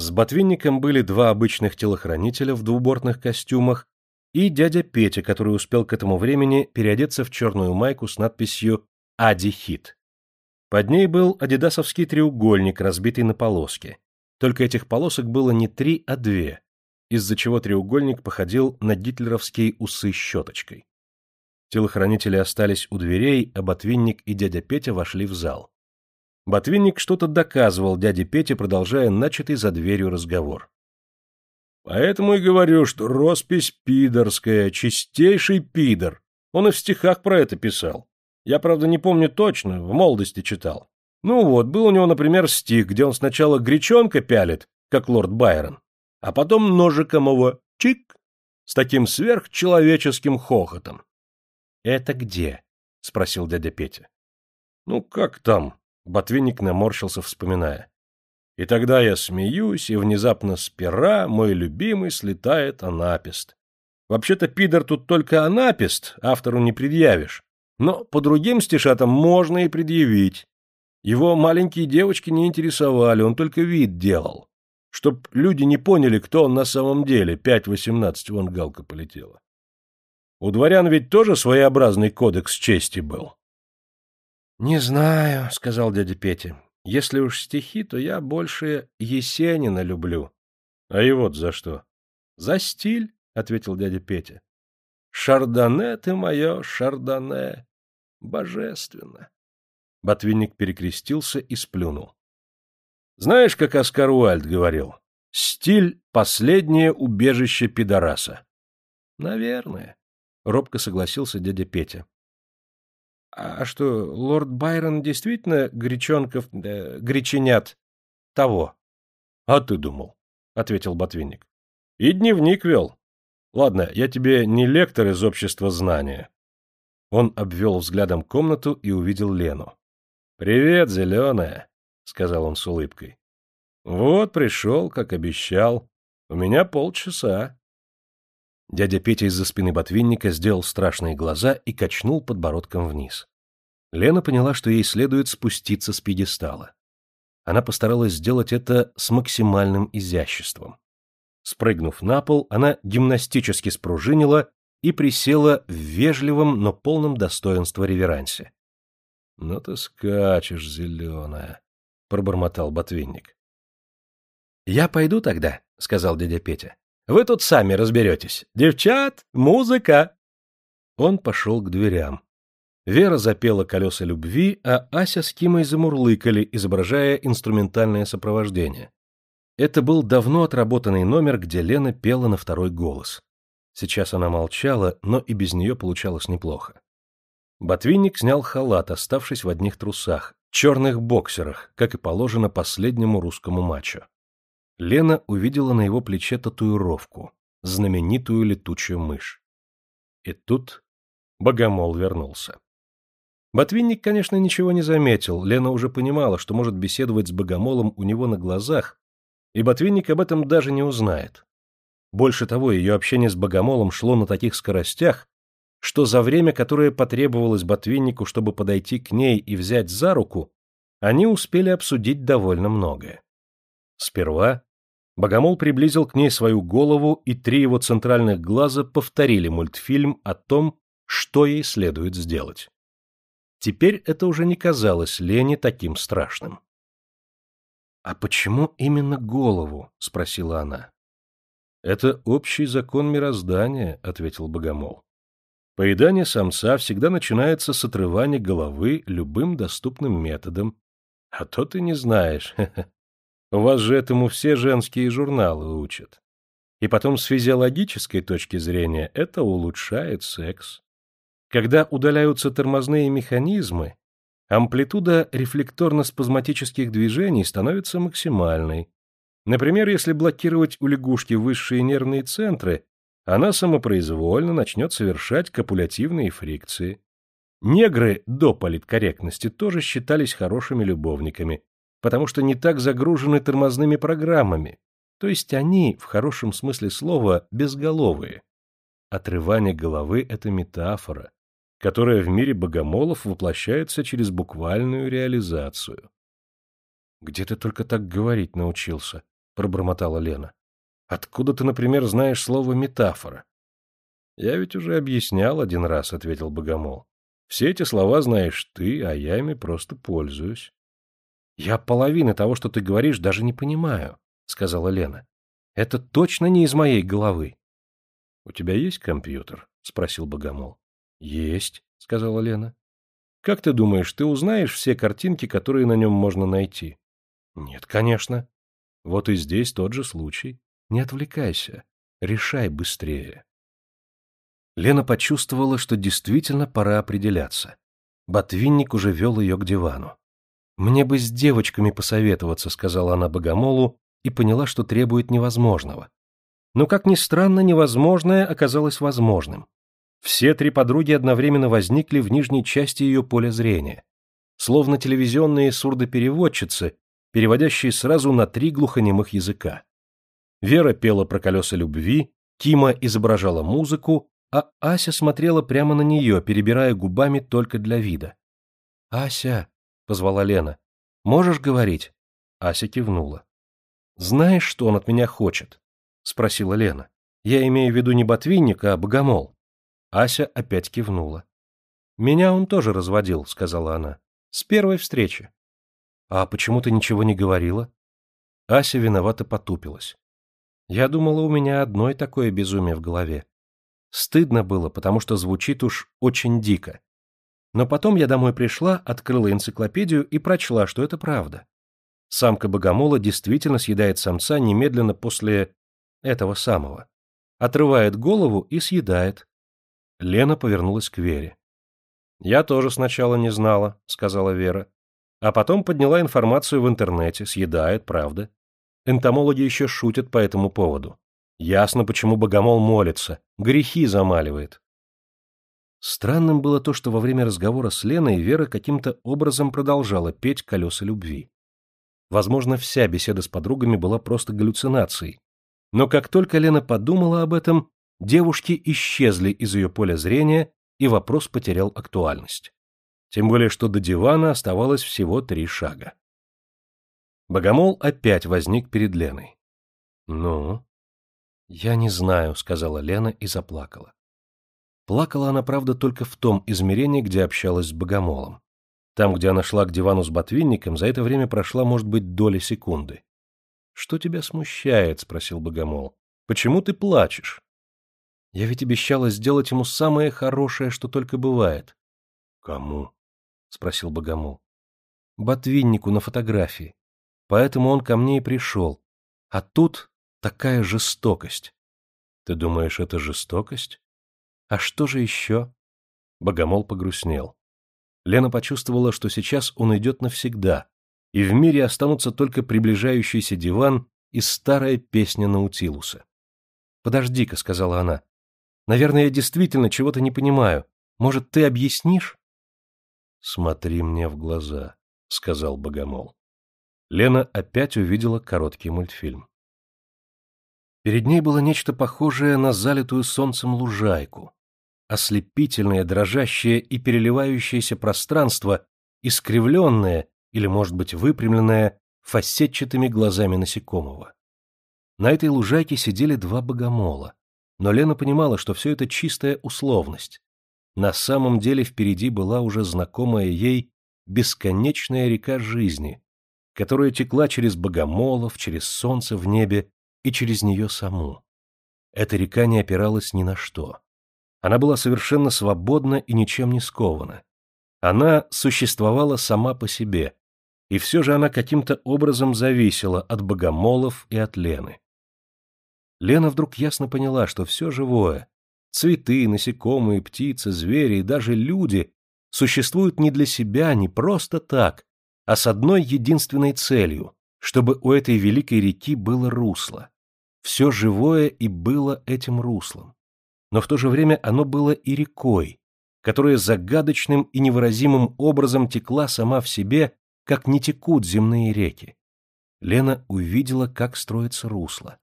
С ботвинником были два обычных телохранителя в двубортных костюмах и дядя Петя, который успел к этому времени переодеться в черную майку с надписью «Ади Хит». Под ней был адидасовский треугольник, разбитый на полоски. Только этих полосок было не три, а две, из-за чего треугольник походил на гитлеровские усы щеточкой. Телохранители остались у дверей, а Ботвинник и дядя Петя вошли в зал. Ботвинник что-то доказывал дяде Пете, продолжая начатый за дверью разговор. «Поэтому и говорю, что роспись пидорская, чистейший пидор. Он и в стихах про это писал. Я, правда, не помню точно, в молодости читал. Ну вот, был у него, например, стих, где он сначала гречонка пялит, как лорд Байрон, а потом ножиком его чик с таким сверхчеловеческим хохотом. — Это где? — спросил дядя Петя. — Ну, как там? — Ботвинник наморщился, вспоминая. И тогда я смеюсь, и внезапно с пера мой любимый слетает анапист. Вообще-то пидор тут только анапист, автору не предъявишь. Но по другим стишатам можно и предъявить. Его маленькие девочки не интересовали, он только вид делал. Чтоб люди не поняли, кто он на самом деле, пять восемнадцать вон галка полетела. У дворян ведь тоже своеобразный кодекс чести был. — Не знаю, — сказал дядя Петя. — Если уж стихи, то я больше Есенина люблю. — А и вот за что? — За стиль, — ответил дядя Петя. — Шардоне ты мое, шардоне. Божественно. Ботвинник перекрестился и сплюнул. — Знаешь, как Оскар Уальд говорил? Стиль — последнее убежище пидораса. — Наверное. — робко согласился дядя Петя. — А что, лорд Байрон действительно гречонков, э, греченят того? — А ты думал, — ответил Ботвинник. — И дневник вел. Ладно, я тебе не лектор из общества знания. Он обвел взглядом комнату и увидел Лену. — Привет, зеленая, — сказал он с улыбкой. — Вот пришел, как обещал. У меня полчаса. Дядя Петя из-за спины ботвинника сделал страшные глаза и качнул подбородком вниз. Лена поняла, что ей следует спуститься с пьедестала. Она постаралась сделать это с максимальным изяществом. Спрыгнув на пол, она гимнастически спружинила и присела в вежливом, но полном достоинства реверансе. — Ну ты скачешь, зеленая, — пробормотал ботвинник. — Я пойду тогда, — сказал дядя Петя. Вы тут сами разберетесь. Девчат, музыка!» Он пошел к дверям. Вера запела «Колеса любви», а Ася с Кимой замурлыкали, изображая инструментальное сопровождение. Это был давно отработанный номер, где Лена пела на второй голос. Сейчас она молчала, но и без нее получалось неплохо. Ботвинник снял халат, оставшись в одних трусах, черных боксерах, как и положено последнему русскому мачо. Лена увидела на его плече татуировку, знаменитую летучую мышь. И тут Богомол вернулся. Ботвинник, конечно, ничего не заметил, Лена уже понимала, что может беседовать с Богомолом у него на глазах, и Ботвинник об этом даже не узнает. Больше того, ее общение с Богомолом шло на таких скоростях, что за время, которое потребовалось Ботвиннику, чтобы подойти к ней и взять за руку, они успели обсудить довольно многое. Сперва Богомол приблизил к ней свою голову, и три его центральных глаза повторили мультфильм о том, что ей следует сделать. Теперь это уже не казалось Лене таким страшным. — А почему именно голову? — спросила она. — Это общий закон мироздания, — ответил Богомол. Поедание самца всегда начинается с отрывания головы любым доступным методом. А то ты не знаешь, вас же этому все женские журналы учат. И потом с физиологической точки зрения это улучшает секс. Когда удаляются тормозные механизмы, амплитуда рефлекторно-спазматических движений становится максимальной. Например, если блокировать у лягушки высшие нервные центры, она самопроизвольно начнет совершать копулятивные фрикции. Негры до политкорректности тоже считались хорошими любовниками, потому что не так загружены тормозными программами, то есть они, в хорошем смысле слова, безголовые. Отрывание головы — это метафора, которая в мире богомолов воплощается через буквальную реализацию. — Где ты только так говорить научился? — пробормотала Лена. «Откуда ты, например, знаешь слово «метафора»?» «Я ведь уже объяснял один раз», — ответил Богомол. «Все эти слова знаешь ты, а я ими просто пользуюсь». «Я половины того, что ты говоришь, даже не понимаю», — сказала Лена. «Это точно не из моей головы». «У тебя есть компьютер?» — спросил Богомол. «Есть», — сказала Лена. «Как ты думаешь, ты узнаешь все картинки, которые на нем можно найти?» «Нет, конечно». «Вот и здесь тот же случай. Не отвлекайся. Решай быстрее». Лена почувствовала, что действительно пора определяться. Ботвинник уже вел ее к дивану. «Мне бы с девочками посоветоваться», — сказала она Богомолу и поняла, что требует невозможного. Но, как ни странно, невозможное оказалось возможным. Все три подруги одновременно возникли в нижней части ее поля зрения, словно телевизионные сурдопереводчицы, переводящие сразу на три глухонемых языка. Вера пела про колеса любви, Кима изображала музыку, а Ася смотрела прямо на нее, перебирая губами только для вида. «Ася», — позвала Лена, — «можешь говорить?» Ася кивнула. «Знаешь, что он от меня хочет?» — спросила Лена. «Я имею в виду не ботвинник, а богомол». Ася опять кивнула. «Меня он тоже разводил», — сказала она. «С первой встречи». «А почему ты ничего не говорила?» Ася виновато потупилась. «Я думала, у меня одной такое безумие в голове. Стыдно было, потому что звучит уж очень дико. Но потом я домой пришла, открыла энциклопедию и прочла, что это правда. Самка богомола действительно съедает самца немедленно после этого самого. Отрывает голову и съедает. Лена повернулась к Вере. «Я тоже сначала не знала», — сказала Вера. А потом подняла информацию в интернете, съедает, правда. Энтомологи еще шутят по этому поводу. Ясно, почему богомол молится, грехи замаливает. Странным было то, что во время разговора с Леной Вера каким-то образом продолжала петь «Колеса любви». Возможно, вся беседа с подругами была просто галлюцинацией. Но как только Лена подумала об этом, девушки исчезли из ее поля зрения, и вопрос потерял актуальность. Тем более, что до дивана оставалось всего три шага. Богомол опять возник перед Леной. «Ну?» «Я не знаю», — сказала Лена и заплакала. Плакала она, правда, только в том измерении, где общалась с богомолом. Там, где она шла к дивану с ботвинником, за это время прошла, может быть, доля секунды. «Что тебя смущает?» — спросил богомол. «Почему ты плачешь?» «Я ведь обещала сделать ему самое хорошее, что только бывает». «Кому?» — спросил богомол. «Ботвиннику на фотографии. Поэтому он ко мне и пришел. А тут Такая жестокость. Ты думаешь, это жестокость? А что же еще? Богомол погрустнел. Лена почувствовала, что сейчас он идет навсегда, и в мире останутся только приближающийся диван и старая песня Наутилуса. «Подожди-ка», — сказала она. «Наверное, я действительно чего-то не понимаю. Может, ты объяснишь?» «Смотри мне в глаза», — сказал Богомол. Лена опять увидела короткий мультфильм. Перед ней было нечто похожее на залитую солнцем лужайку. Ослепительное, дрожащее и переливающееся пространство, искривленное или, может быть, выпрямленное фасетчатыми глазами насекомого. На этой лужайке сидели два богомола, но Лена понимала, что все это чистая условность. На самом деле впереди была уже знакомая ей бесконечная река жизни, которая текла через богомолов, через солнце в небе, и через нее саму. Эта река не опиралась ни на что. Она была совершенно свободна и ничем не скована. Она существовала сама по себе, и все же она каким-то образом зависела от богомолов и от Лены. Лена вдруг ясно поняла, что все живое — цветы, насекомые, птицы, звери и даже люди — существуют не для себя, не просто так, а с одной единственной целью чтобы у этой великой реки было русло. Все живое и было этим руслом. Но в то же время оно было и рекой, которая загадочным и невыразимым образом текла сама в себе, как не текут земные реки. Лена увидела, как строится русло.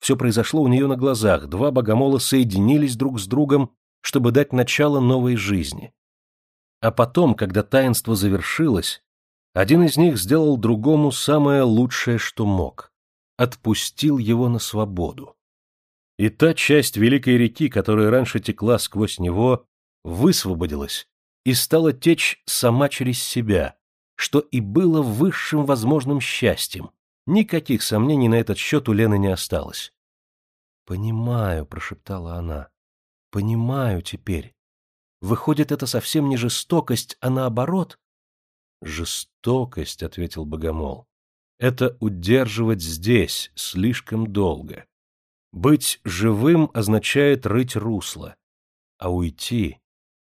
Все произошло у нее на глазах, два богомола соединились друг с другом, чтобы дать начало новой жизни. А потом, когда таинство завершилось, один из них сделал другому самое лучшее, что мог. отпустил его на свободу. И та часть великой реки, которая раньше текла сквозь него, высвободилась и стала течь сама через себя, что и было высшим возможным счастьем. Никаких сомнений на этот счет у Лены не осталось. «Понимаю», — прошептала она, — «понимаю теперь. Выходит, это совсем не жестокость, а наоборот?» «Жестокость», — ответил Богомол, — «это удерживать здесь слишком долго. Быть живым означает рыть русло, а уйти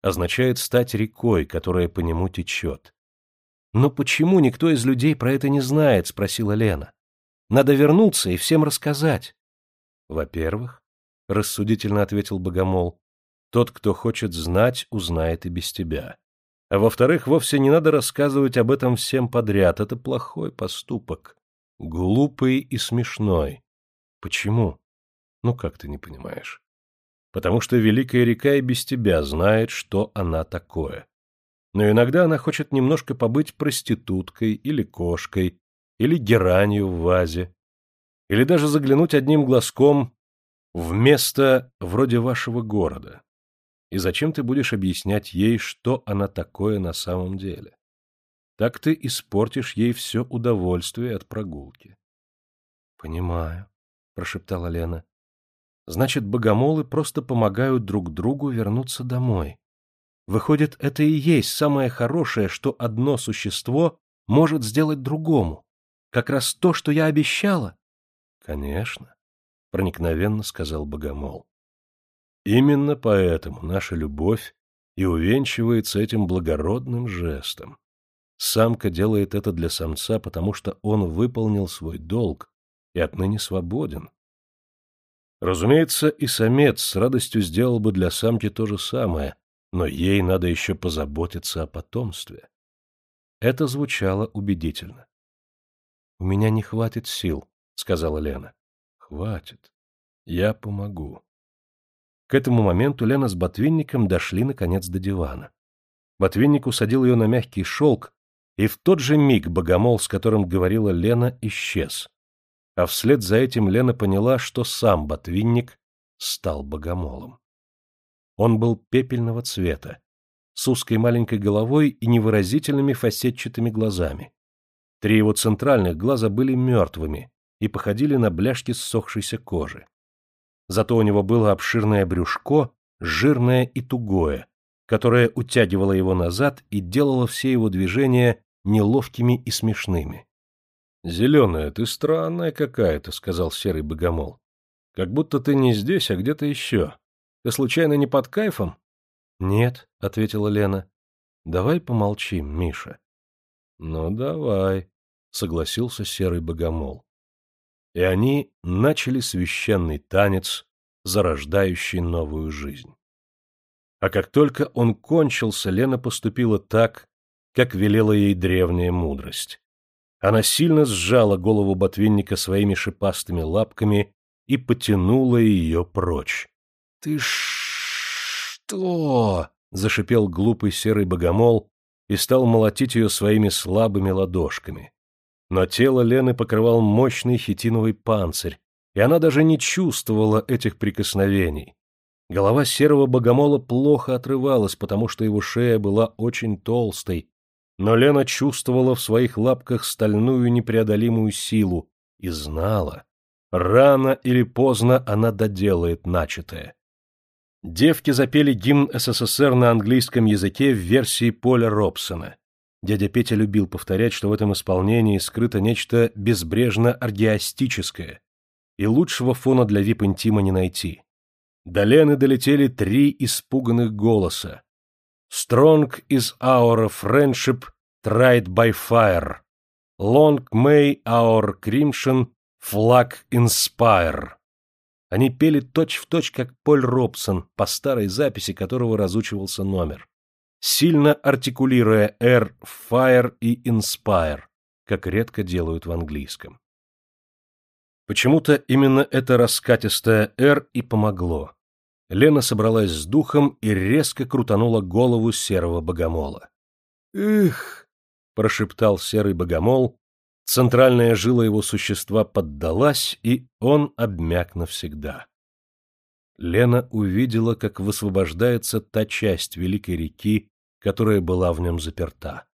означает стать рекой, которая по нему течет. «Но почему никто из людей про это не знает?» — спросила Лена. «Надо вернуться и всем рассказать». «Во-первых, — рассудительно ответил Богомол, — тот, кто хочет знать, узнает и без тебя. А во-вторых, вовсе не надо рассказывать об этом всем подряд. Это плохой поступок. Глупый и смешной. Почему? Ну, как ты не понимаешь? Потому что Великая река и без тебя знает, что она такое. Но иногда она хочет немножко побыть проституткой или кошкой, или геранью в вазе, или даже заглянуть одним глазком в место вроде вашего города. И зачем ты будешь объяснять ей, что она такое на самом деле? Так ты испортишь ей все удовольствие от прогулки. — Понимаю, — прошептала Лена. — Значит, богомолы просто помогают друг другу вернуться домой. Выходит, это и есть самое хорошее, что одно существо может сделать другому. Как раз то, что я обещала. — Конечно, — проникновенно сказал Богомол. Именно поэтому наша любовь и увенчивается этим благородным жестом. Самка делает это для самца, потому что он выполнил свой долг и отныне свободен. Разумеется, и самец с радостью сделал бы для самки то же самое, но ей надо еще позаботиться о потомстве. Это звучало убедительно. — У меня не хватит сил, — сказала Лена. — Хватит. Я помогу. К этому моменту Лена с Ботвинником дошли, наконец, до дивана. Ботвинник усадил ее на мягкий шелк, и в тот же миг богомол, с которым говорила Лена, исчез. А вслед за этим Лена поняла, что сам Ботвинник стал богомолом. Он был пепельного цвета, с узкой маленькой головой и невыразительными фасетчатыми глазами. Три его центральных глаза были мертвыми и походили на бляшки ссохшейся кожи. Зато у него было обширное брюшко, жирное и тугое, которое утягивало его назад и делало все его движения неловкими и смешными. — Зеленая, ты странная какая-то, — сказал серый богомол. — Как будто ты не здесь, а где-то еще. Ты случайно не под кайфом? — Нет, — ответила Лена. — Давай помолчим, Миша. — Ну, давай, — согласился серый богомол. И они начали священный танец, зарождающий новую жизнь. А как только он кончился, Лена поступила так, как велела ей древняя мудрость. Она сильно сжала голову ботвинника своими шипастыми лапками и потянула ее прочь. — Ты что? — зашипел глупый серый богомол и стал молотить ее своими слабыми ладошками. Но тело Лены покрывал мощный хитиновый панцирь, и она даже не чувствовала этих прикосновений. Голова серого богомола плохо отрывалась, потому что его шея была очень толстой, но Лена чувствовала в своих лапках стальную непреодолимую силу и знала, рано или поздно она доделает начатое. Девки запели гимн СССР на английском языке в версии Поля Робсона. Дядя Петя любил повторять, что в этом исполнении скрыто нечто безбрежно-ардиастическое, и лучшего фона для вип-интима не найти. До Лены долетели три испуганных голоса. «Strong is our friendship tried by fire. Long may our crimson flag inspire». Они пели точь-в-точь, точь, как Поль Робсон, по старой записи которого разучивался номер, сильно артикулируя «r» «fire» и «inspire», как редко делают в английском. Почему-то именно это раскатистое «р» и помогло. Лена собралась с духом и резко крутанула голову серого богомола. «Эх!» — прошептал серый богомол, Центральная жила его существа поддалась, и он обмяк навсегда. Лена увидела, как высвобождается та часть великой реки, которая была в нем заперта.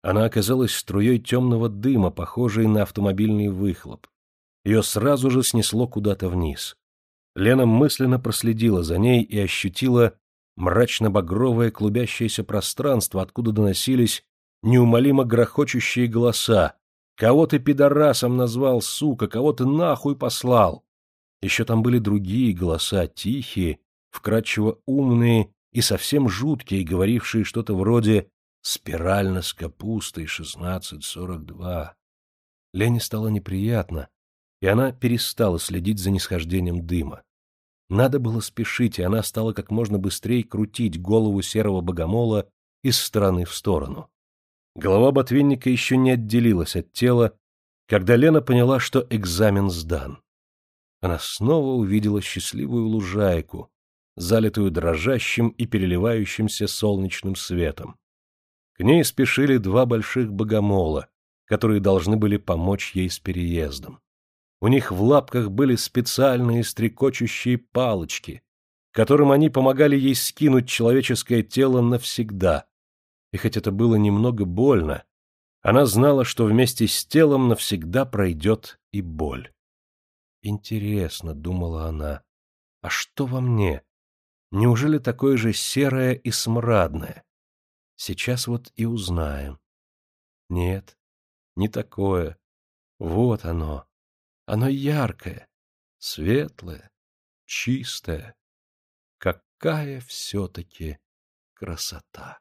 Она оказалась струей темного дыма, похожей на автомобильный выхлоп. Ее сразу же снесло куда-то вниз. Лена мысленно проследила за ней и ощутила мрачно-багровое клубящееся пространство, откуда доносились неумолимо грохочущие голоса. «Кого ты пидорасом назвал, сука? Кого ты нахуй послал?» Еще там были другие голоса, тихие, вкрадчиво умные и совсем жуткие, говорившие что-то вроде «Спирально с капустой, 16.42». Лене стало неприятно, и она перестала следить за нисхождением дыма. Надо было спешить, и она стала как можно быстрее крутить голову серого богомола из стороны в сторону. Голова ботвинника еще не отделилась от тела, когда Лена поняла, что экзамен сдан. Она снова увидела счастливую лужайку, залитую дрожащим и переливающимся солнечным светом. К ней спешили два больших богомола, которые должны были помочь ей с переездом. У них в лапках были специальные стрекочущие палочки, которым они помогали ей скинуть человеческое тело навсегда. И хоть это было немного больно, она знала, что вместе с телом навсегда пройдет и боль. «Интересно», — думала она, — «а что во мне? Неужели такое же серое и смрадное? Сейчас вот и узнаем». Нет, не такое. Вот оно, оно яркое, светлое, чистое. Какая все-таки красота!